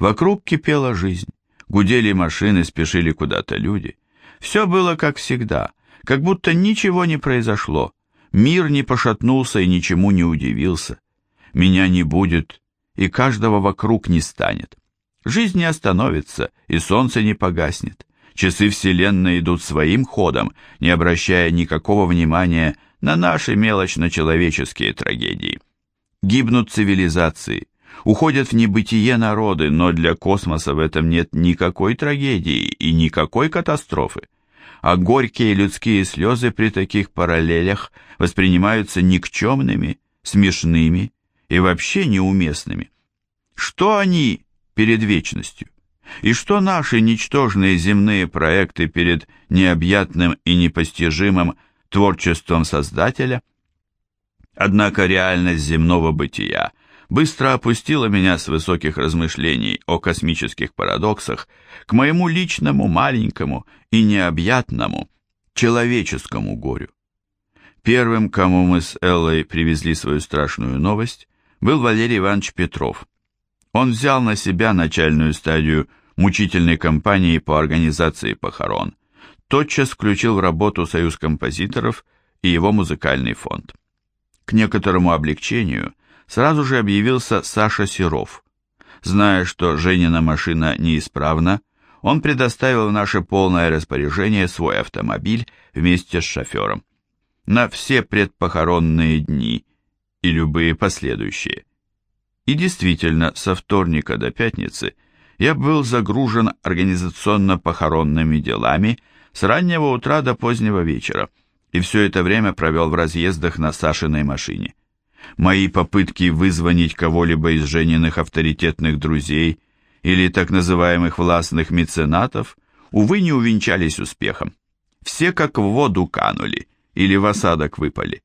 Вокруг кипела жизнь, гудели машины, спешили куда-то люди. Все было как всегда, как будто ничего не произошло, мир не пошатнулся и ничему не удивился. Меня не будет, и каждого вокруг не станет. Жизнь не остановится, и солнце не погаснет. Часы Вселенной идут своим ходом, не обращая никакого внимания на наши мелочно-человеческие трагедии. Гибнут цивилизации, уходят в небытие народы, но для космоса в этом нет никакой трагедии и никакой катастрофы. А горькие людские слезы при таких параллелях воспринимаются никчемными, смешными и вообще неуместными. Что они перед вечностью? И что наши ничтожные земные проекты перед необъятным и непостижимым творчеством Создателя? Однако реальность земного бытия быстро опустила меня с высоких размышлений о космических парадоксах к моему личному маленькому и необъятному человеческому горю. Первым, кому мы с Эллой привезли свою страшную новость, был Валерий Иванович Петров. Он взял на себя начальную стадию мучительной кампании по организации похорон, тотчас включил в работу Союз композиторов и его музыкальный фонд. К некоторому облегчению сразу же объявился Саша Серов. Зная, что Женина машина неисправна, он предоставил в наше полное распоряжение свой автомобиль вместе с шофером. На все предпохоронные дни и любые последующие. И действительно, со вторника до пятницы – я был загружен организационно-похоронными делами с раннего утра до позднего вечера, и все это время провел в разъездах на Сашиной машине. Мои попытки вызвонить кого-либо из Жениных авторитетных друзей или так называемых властных меценатов, увы, не увенчались успехом. Все как в воду канули или в осадок выпали.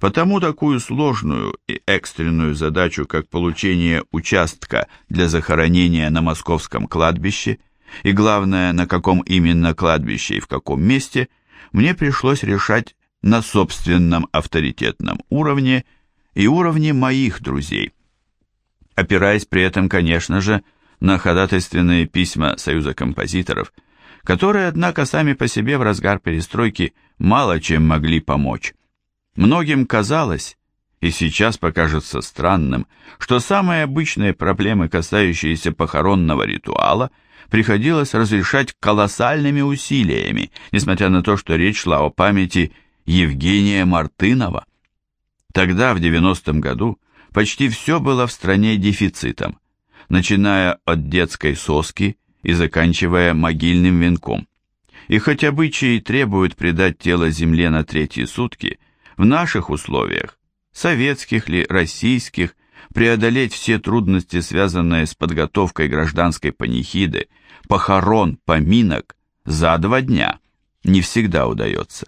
Потому такую сложную и экстренную задачу, как получение участка для захоронения на московском кладбище, и главное, на каком именно кладбище и в каком месте, мне пришлось решать на собственном авторитетном уровне и уровне моих друзей. Опираясь при этом, конечно же, на ходатайственные письма Союза композиторов, которые, однако, сами по себе в разгар перестройки мало чем могли помочь. Многим казалось, и сейчас покажется странным, что самые обычные проблемы, касающиеся похоронного ритуала, приходилось разрешать колоссальными усилиями, несмотря на то, что речь шла о памяти Евгения Мартынова. Тогда, в 90-м году, почти все было в стране дефицитом, начиная от детской соски и заканчивая могильным венком. И хоть обычаи требуют предать тело земле на третьи сутки – в наших условиях, советских ли, российских, преодолеть все трудности, связанные с подготовкой гражданской панихиды, похорон, поминок, за два дня не всегда удается.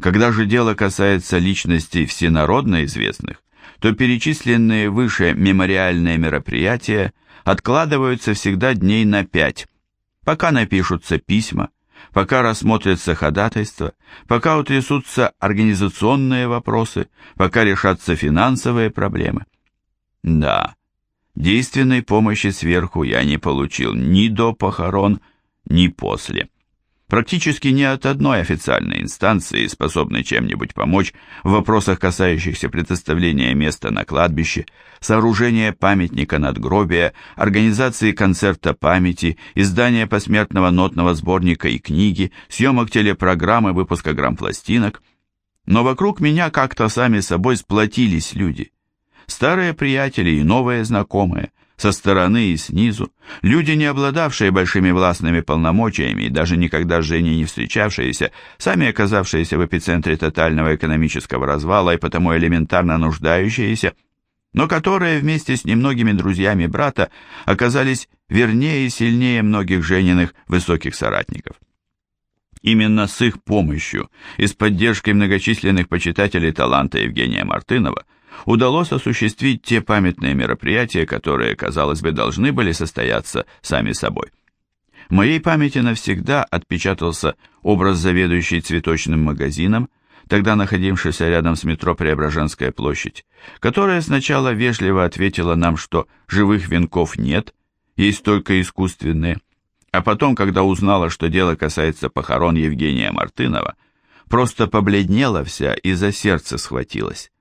Когда же дело касается личностей всенародно известных, то перечисленные выше мемориальные мероприятия откладываются всегда дней на пять, пока напишутся письма, пока рассмотрятся ходатайства, пока утрясутся организационные вопросы, пока решатся финансовые проблемы. Да, действенной помощи сверху я не получил ни до похорон, ни после практически ни от одной официальной инстанции, способной чем-нибудь помочь в вопросах, касающихся предоставления места на кладбище, сооружения памятника надгробия, организации концерта памяти, издания посмертного нотного сборника и книги, съемок телепрограммы, выпуска грампластинок. Но вокруг меня как-то сами собой сплотились люди. Старые приятели и новые знакомые – со стороны и снизу, люди, не обладавшие большими властными полномочиями и даже никогда с Женей не встречавшиеся, сами оказавшиеся в эпицентре тотального экономического развала и потому элементарно нуждающиеся, но которые вместе с немногими друзьями брата оказались вернее и сильнее многих Жениных высоких соратников. Именно с их помощью и с поддержкой многочисленных почитателей таланта Евгения Мартынова – удалось осуществить те памятные мероприятия, которые, казалось бы, должны были состояться сами собой. В моей памяти навсегда отпечатался образ заведующей цветочным магазином, тогда находившийся рядом с метро Преображенская площадь, которая сначала вежливо ответила нам, что живых венков нет, есть только искусственные. А потом, когда узнала, что дело касается похорон Евгения Мартынова, просто побледнела вся и за сердце схватилась.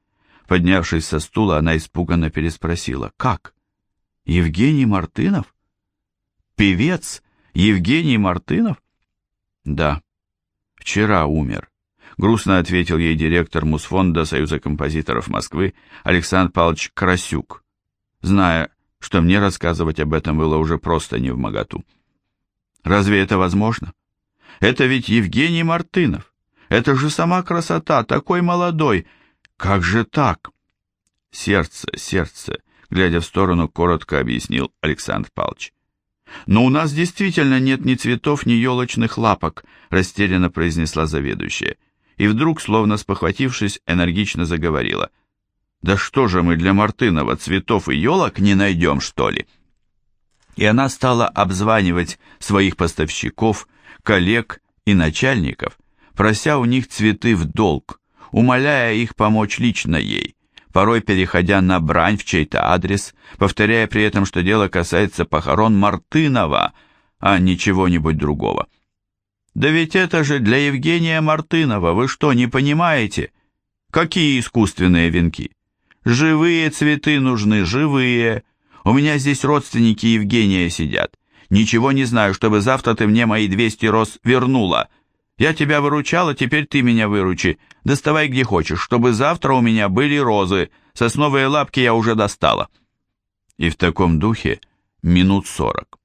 Поднявшись со стула, она испуганно переспросила. «Как? Евгений Мартынов? Певец Евгений Мартынов?» «Да, вчера умер», — грустно ответил ей директор Мусфонда Союза композиторов Москвы Александр Павлович Красюк, зная, что мне рассказывать об этом было уже просто не в моготу. Разве это возможно? Это ведь Евгений Мартынов. Это же сама красота, такой молодой. Как же так? Сердце, сердце, глядя в сторону, коротко объяснил Александр Павлович. Но у нас действительно нет ни цветов, ни елочных лапок, растерянно произнесла заведующая. И вдруг, словно спохватившись, энергично заговорила. Да что же мы для Мартынова цветов и елок не найдем, что ли? и она стала обзванивать своих поставщиков, коллег и начальников, прося у них цветы в долг, умоляя их помочь лично ей, порой переходя на брань в чей-то адрес, повторяя при этом, что дело касается похорон Мартынова, а не чего-нибудь другого. «Да ведь это же для Евгения Мартынова, вы что, не понимаете? Какие искусственные венки? Живые цветы нужны, живые, у меня здесь родственники Евгения сидят. Ничего не знаю, чтобы завтра ты мне мои 200 роз вернула. Я тебя выручала, теперь ты меня выручи. Доставай где хочешь, чтобы завтра у меня были розы. Сосновые лапки я уже достала». И в таком духе минут сорок.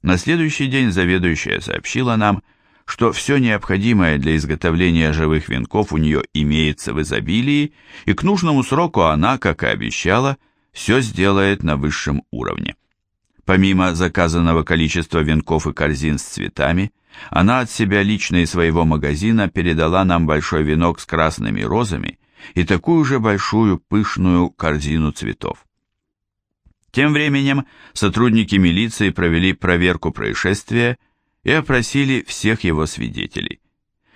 На следующий день заведующая сообщила нам, что все необходимое для изготовления живых венков у нее имеется в изобилии, и к нужному сроку она, как и обещала, все сделает на высшем уровне. Помимо заказанного количества венков и корзин с цветами, она от себя лично и своего магазина передала нам большой венок с красными розами и такую же большую пышную корзину цветов. Тем временем сотрудники милиции провели проверку происшествия и опросили всех его свидетелей.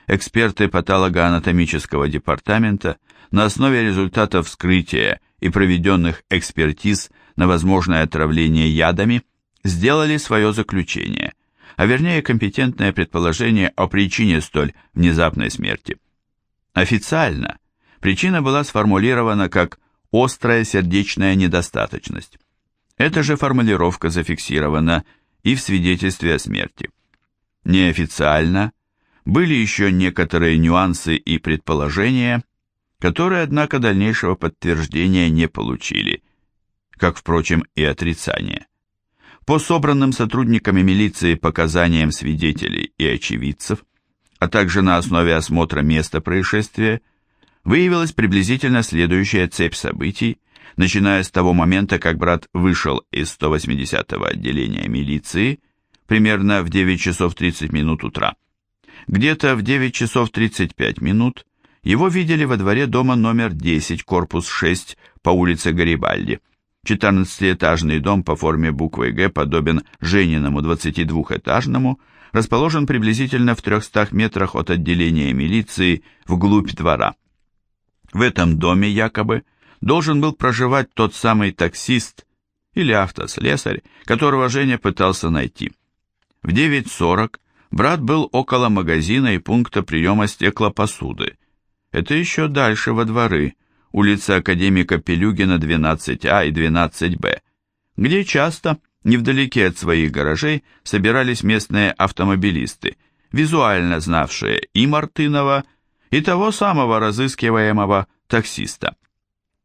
Эксперты патологоанатомического департамента на основе результатов вскрытия и проведенных экспертиз на возможное отравление ядами сделали свое заключение, а вернее компетентное предположение о причине столь внезапной смерти. Официально причина была сформулирована как «острая сердечная недостаточность». Эта же формулировка зафиксирована и в свидетельстве о смерти. Неофициально были еще некоторые нюансы и предположения – которые, однако, дальнейшего подтверждения не получили, как, впрочем, и отрицания. По собранным сотрудниками милиции показаниям свидетелей и очевидцев, а также на основе осмотра места происшествия, выявилась приблизительно следующая цепь событий, начиная с того момента, как брат вышел из 180-го отделения милиции примерно в 9 часов 30 минут утра. Где-то в 9 часов 35 минут его видели во дворе дома номер 10, корпус 6, по улице Гарибальди. 14-этажный дом по форме буквы «Г» подобен Жениному 22-этажному, расположен приблизительно в 300 метрах от отделения милиции вглубь двора. В этом доме якобы должен был проживать тот самый таксист или автослесарь, которого Женя пытался найти. В 9.40 брат был около магазина и пункта приема стеклопосуды, это еще дальше во дворы, улица Академика Пелюгина 12А и 12Б, где часто, невдалеке от своих гаражей, собирались местные автомобилисты, визуально знавшие и Мартынова, и того самого разыскиваемого таксиста.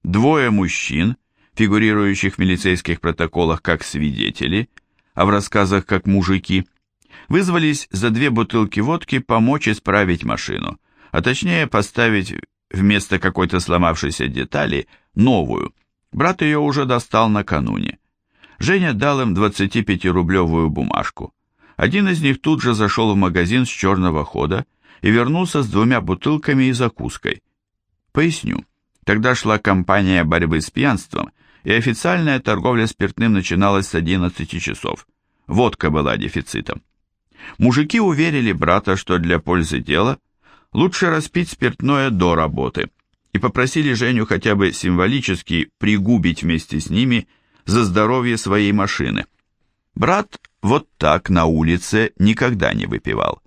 Двое мужчин, фигурирующих в милицейских протоколах как свидетели, а в рассказах как мужики, вызвались за две бутылки водки помочь исправить машину – а точнее поставить вместо какой-то сломавшейся детали новую. Брат ее уже достал накануне. Женя дал им 25-рублевую бумажку. Один из них тут же зашел в магазин с черного хода и вернулся с двумя бутылками и закуской. Поясню. Тогда шла кампания борьбы с пьянством, и официальная торговля спиртным начиналась с 11 часов. Водка была дефицитом. Мужики уверили брата, что для пользы дела – лучше распить спиртное до работы, и попросили Женю хотя бы символически пригубить вместе с ними за здоровье своей машины. Брат вот так на улице никогда не выпивал.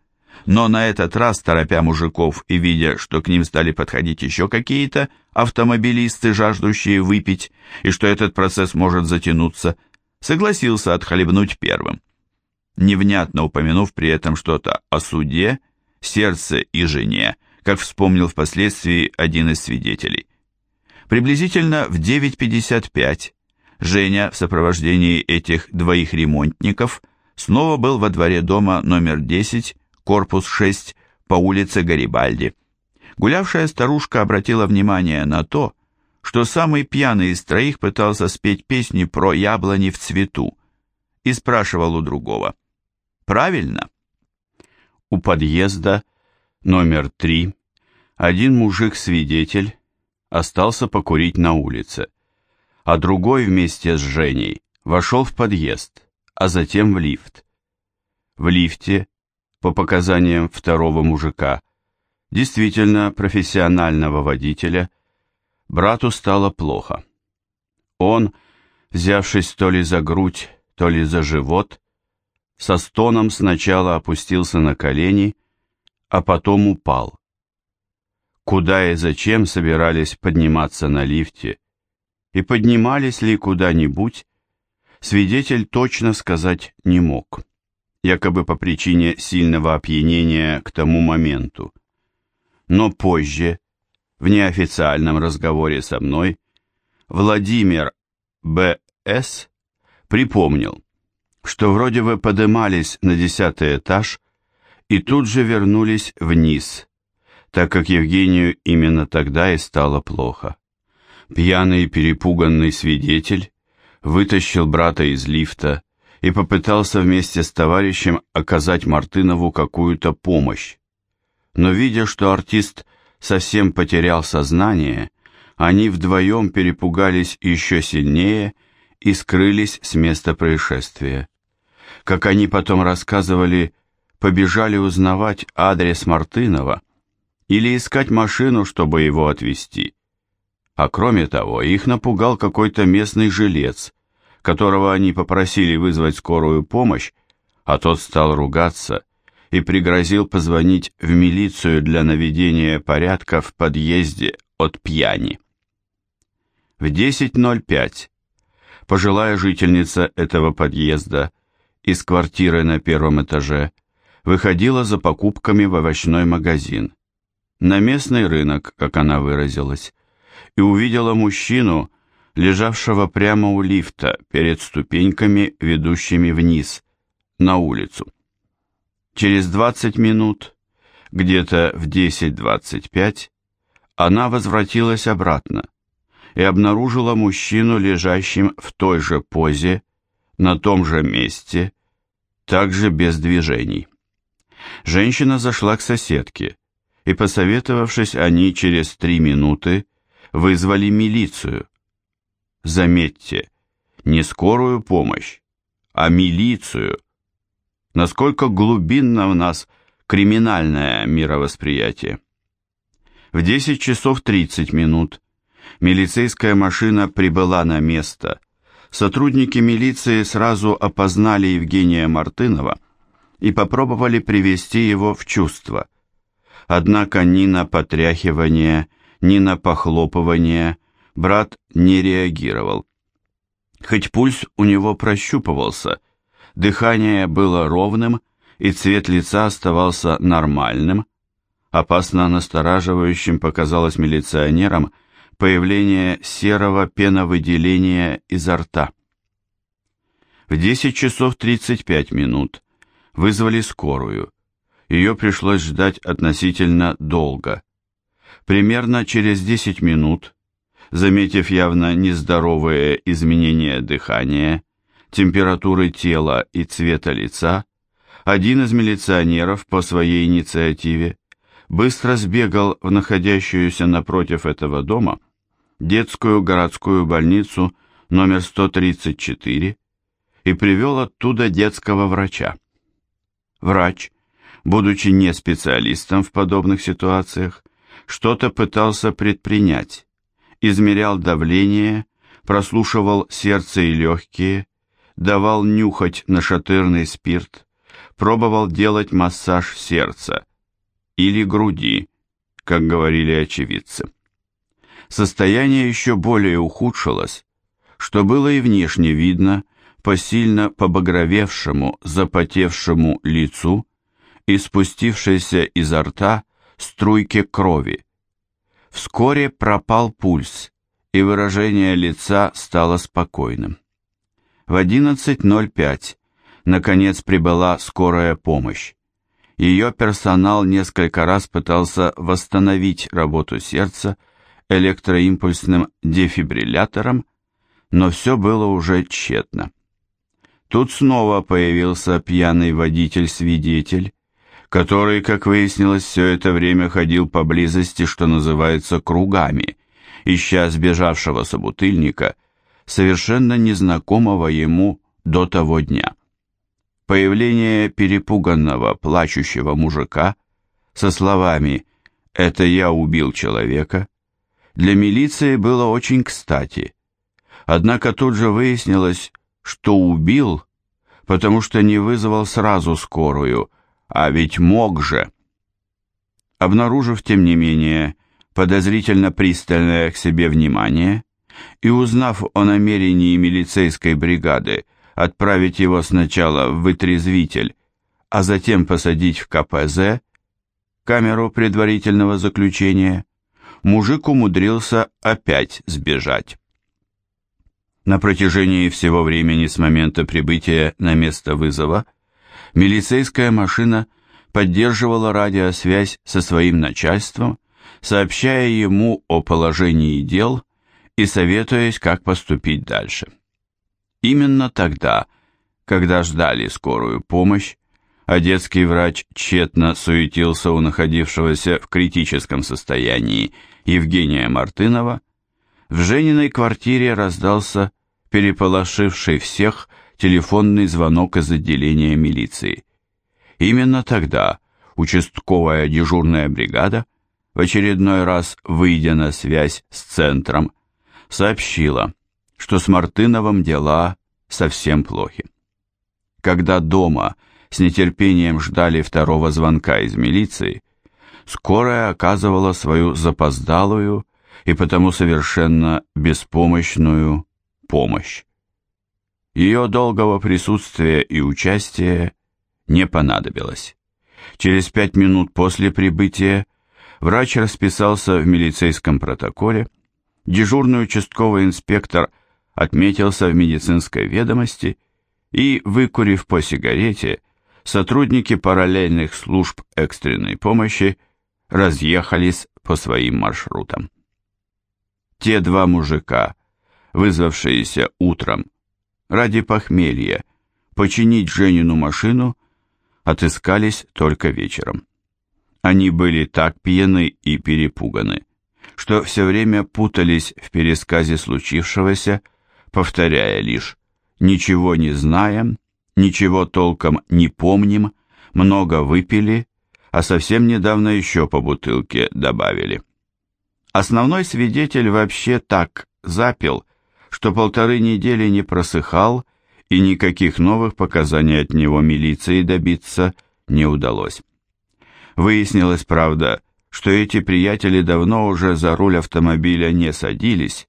Но на этот раз, торопя мужиков и видя, что к ним стали подходить еще какие-то автомобилисты, жаждущие выпить, и что этот процесс может затянуться, согласился отхлебнуть первым. Невнятно упомянув при этом что-то о суде, сердце и жене, как вспомнил впоследствии один из свидетелей. Приблизительно в 9.55 Женя в сопровождении этих двоих ремонтников снова был во дворе дома номер 10, корпус 6, по улице Гарибальди. Гулявшая старушка обратила внимание на то, что самый пьяный из троих пытался спеть песни про яблони в цвету и спрашивал у другого «Правильно?» У подъезда номер 3 один мужик-свидетель остался покурить на улице а другой вместе с Женей вошел в подъезд, а затем в лифт. В лифте, по показаниям второго мужика, действительно профессионального водителя, брату стало плохо. Он, взявшись то ли за грудь, то ли за живот, со стоном сначала опустился на колени, а потом упал. Куда и зачем собирались подниматься на лифте, и поднимались ли куда-нибудь, свидетель точно сказать не мог, якобы по причине сильного опьянения к тому моменту. Но позже, в неофициальном разговоре со мной, Владимир Б.С. припомнил, что вроде бы подымались на десятый этаж и тут же вернулись вниз, так как Евгению именно тогда и стало плохо. Пьяный перепуганный свидетель вытащил брата из лифта и попытался вместе с товарищем оказать Мартынову какую-то помощь. Но видя, что артист совсем потерял сознание, они вдвоем перепугались еще сильнее и скрылись с места происшествия. Как они потом рассказывали, побежали узнавать адрес Мартынова или искать машину, чтобы его отвезти. А кроме того, их напугал какой-то местный жилец, которого они попросили вызвать скорую помощь, а тот стал ругаться и пригрозил позвонить в милицию для наведения порядка в подъезде от пьяни. В 10.05 пожилая жительница этого подъезда из квартиры на первом этаже выходила за покупками в овощной магазин. На местный рынок, как она выразилась, и увидела мужчину, лежавшего прямо у лифта перед ступеньками, ведущими вниз, на улицу. Через 20 минут, где-то в 10.25, она возвратилась обратно и обнаружила мужчину, лежащим в той же позе, на том же месте, также без движений. Женщина зашла к соседке, и, посоветовавшись, они через три минуты вызвали милицию. Заметьте, не скорую помощь, а милицию. Насколько глубинно в нас криминальное мировосприятие. В 10 часов 30 минут милицейская машина прибыла на место. Сотрудники милиции сразу опознали Евгения Мартынова и попробовали привести его в чувство. Однако ни на потряхивание, ни на похлопывание брат не реагировал. Хоть пульс у него прощупывался, дыхание было ровным и цвет лица оставался нормальным, опасно настораживающим показалось милиционерам появление серого пеновыделения изо рта. В 10 часов 35 минут вызвали скорую. Ее пришлось ждать относительно долго. Примерно через 10 минут, заметив явно нездоровые изменения дыхания, температуры тела и цвета лица, один из милиционеров по своей инициативе быстро сбегал в находящуюся напротив этого дома детскую городскую больницу номер 134 и привел оттуда детского врача. Врач, будучи не специалистом в подобных ситуациях, что-то пытался предпринять, измерял давление, прослушивал сердце и легкие, давал нюхать нашатырный спирт, пробовал делать массаж сердца или груди, как говорили очевидцы. Состояние еще более ухудшилось, что было и внешне видно по сильно побагровевшему, запотевшему лицу и спустившейся изо рта струйке крови. Вскоре пропал пульс, и выражение лица стало спокойным. В 11.05 наконец прибыла скорая помощь. Ее персонал несколько раз пытался восстановить работу сердца электроимпульсным дефибриллятором, но все было уже тщетно. Тут снова появился пьяный водитель-свидетель, который, как выяснилось, все это время ходил поблизости, что называется, кругами, ища сбежавшего собутыльника, совершенно незнакомого ему до того дня. Появление перепуганного, плачущего мужика со словами «это я убил человека» для милиции было очень кстати. Однако тут же выяснилось, что убил, потому что не вызвал сразу скорую, а ведь мог же. Обнаружив, тем не менее, подозрительно пристальное к себе внимание и узнав о намерении милицейской бригады отправить его сначала в вытрезвитель, а затем посадить в КПЗ, камеру предварительного заключения, мужик умудрился опять сбежать. На протяжении всего времени с момента прибытия на место вызова милицейская машина поддерживала радиосвязь со своим начальством, сообщая ему о положении дел и советуясь, как поступить дальше. Именно тогда, когда ждали скорую помощь, а детский врач тщетно суетился у находившегося в критическом состоянии Евгения Мартынова, в Жениной квартире раздался переполошивший всех телефонный звонок из отделения милиции. Именно тогда участковая дежурная бригада, в очередной раз выйдя на связь с центром, сообщила, что с Мартыновым дела совсем плохи. Когда дома с нетерпением ждали второго звонка из милиции, скорая оказывала свою запоздалую и потому совершенно беспомощную помощь. Ее долгого присутствия и участия не понадобилось. Через пять минут после прибытия врач расписался в милицейском протоколе, дежурный участковый инспектор отметился в медицинской ведомости и, выкурив по сигарете, сотрудники параллельных служб экстренной помощи разъехались по своим маршрутам. Те два мужика, вызвавшиеся утром ради похмелья починить Женину машину, отыскались только вечером. Они были так пьяны и перепуганы, что все время путались в пересказе случившегося, повторяя лишь «ничего не знаем», «ничего толком не помним», «много выпили», а совсем недавно еще по бутылке добавили. Основной свидетель вообще так запил, что полторы недели не просыхал, и никаких новых показаний от него милиции добиться не удалось. Выяснилось, правда, что эти приятели давно уже за руль автомобиля не садились,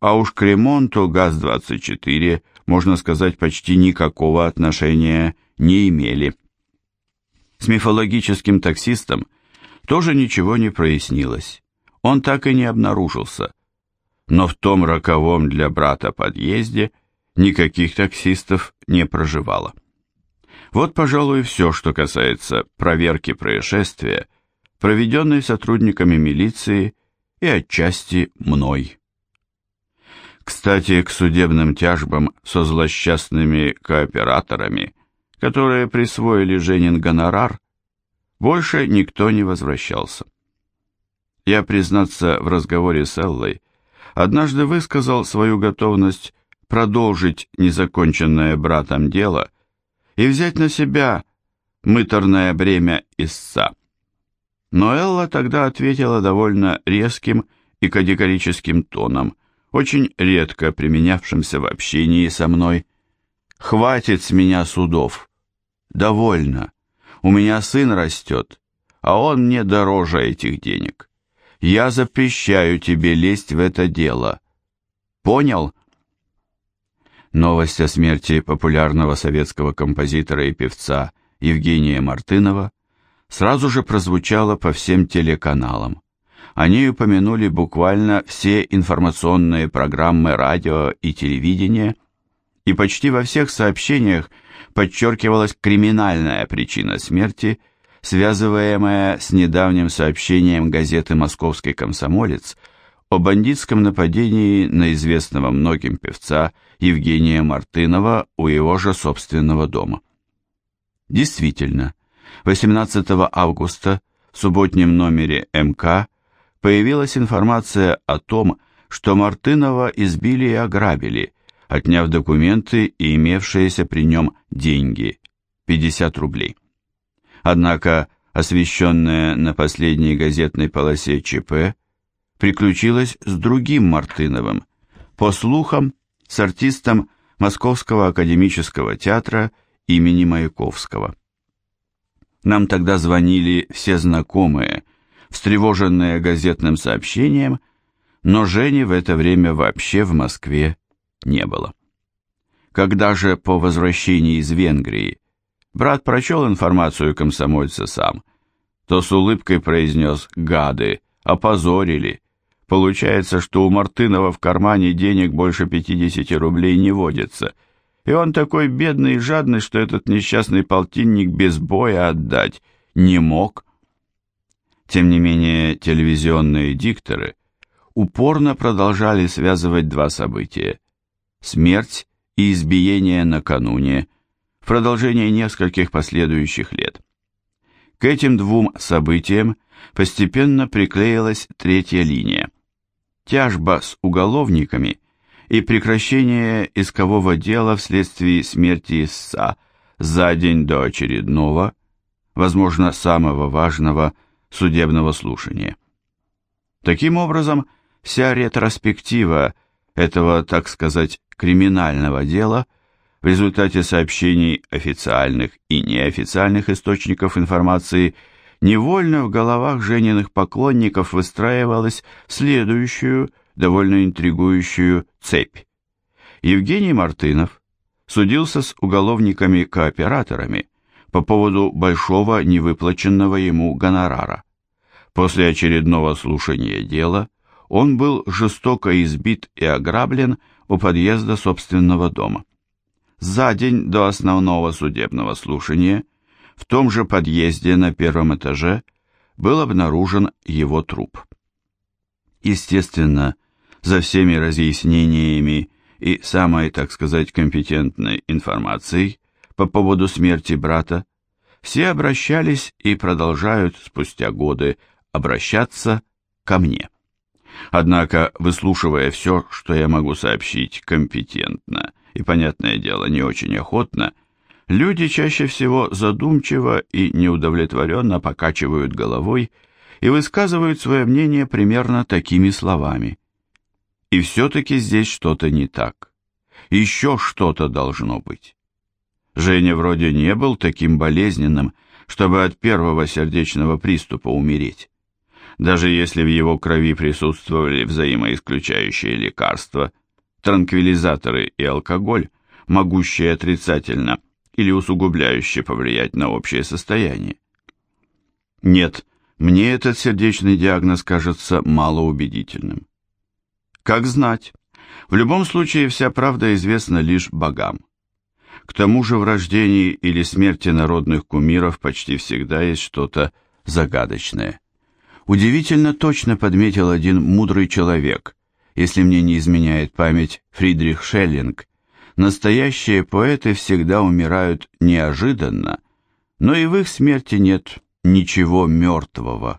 а уж к ремонту ГАЗ-24, можно сказать, почти никакого отношения не имели. С мифологическим таксистом тоже ничего не прояснилось. Он так и не обнаружился. Но в том роковом для брата подъезде никаких таксистов не проживало. Вот, пожалуй, все, что касается проверки происшествия, проведенной сотрудниками милиции и отчасти мной. Кстати, к судебным тяжбам со злосчастными кооператорами, которые присвоили Женин гонорар, больше никто не возвращался. Я, признаться, в разговоре с Эллой однажды высказал свою готовность продолжить незаконченное братом дело и взять на себя мыторное бремя истца. Но Элла тогда ответила довольно резким и категорическим тоном, очень редко применявшимся в общении со мной. Хватит с меня судов. Довольно. У меня сын растет, а он мне дороже этих денег. Я запрещаю тебе лезть в это дело. Понял? Новость о смерти популярного советского композитора и певца Евгения Мартынова сразу же прозвучала по всем телеканалам. Они упомянули буквально все информационные программы радио и телевидения, и почти во всех сообщениях подчеркивалась криминальная причина смерти, связываемая с недавним сообщением газеты «Московский комсомолец» о бандитском нападении на известного многим певца Евгения Мартынова у его же собственного дома. Действительно, 18 августа в субботнем номере МК появилась информация о том, что Мартынова избили и ограбили, отняв документы и имевшиеся при нем деньги – 50 рублей. Однако освещенная на последней газетной полосе ЧП приключилась с другим Мартыновым, по слухам, с артистом Московского академического театра имени Маяковского. Нам тогда звонили все знакомые, встревоженные газетным сообщением, но Жени в это время вообще в Москве не было. Когда же по возвращении из Венгрии брат прочел информацию комсомольца сам, то с улыбкой произнес «Гады, опозорили». Получается, что у Мартынова в кармане денег больше 50 рублей не водится, и он такой бедный и жадный, что этот несчастный полтинник без боя отдать не мог. Тем не менее, телевизионные дикторы упорно продолжали связывать два события – смерть и избиение накануне, в продолжение нескольких последующих лет. К этим двум событиям постепенно приклеилась третья линия. Тяжба с уголовниками и прекращение искового дела вследствие смерти истца за день до очередного, возможно, самого важного судебного слушания. Таким образом, вся ретроспектива этого, так сказать, криминального дела в результате сообщений официальных и неофициальных источников информации невольно в головах Жениных поклонников выстраивалась следующую, довольно интригующую цепь. Евгений Мартынов судился с уголовниками-кооператорами по поводу большого невыплаченного ему гонорара. После очередного слушания дела он был жестоко избит и ограблен у подъезда собственного дома. За день до основного судебного слушания в том же подъезде на первом этаже был обнаружен его труп. Естественно, за всеми разъяснениями и самой, так сказать, компетентной информацией по поводу смерти брата все обращались и продолжают спустя годы обращаться ко мне. Однако, выслушивая все, что я могу сообщить компетентно и, понятное дело, не очень охотно, люди чаще всего задумчиво и неудовлетворенно покачивают головой и высказывают свое мнение примерно такими словами. И все-таки здесь что-то не так. Еще что-то должно быть. Женя вроде не был таким болезненным, чтобы от первого сердечного приступа умереть даже если в его крови присутствовали взаимоисключающие лекарства, транквилизаторы и алкоголь, могущие отрицательно или усугубляюще повлиять на общее состояние. Нет, мне этот сердечный диагноз кажется малоубедительным. Как знать, в любом случае вся правда известна лишь богам. К тому же в рождении или смерти народных кумиров почти всегда есть что-то загадочное. Удивительно точно подметил один мудрый человек, если мне не изменяет память Фридрих Шеллинг. Настоящие поэты всегда умирают неожиданно, но и в их смерти нет ничего мертвого.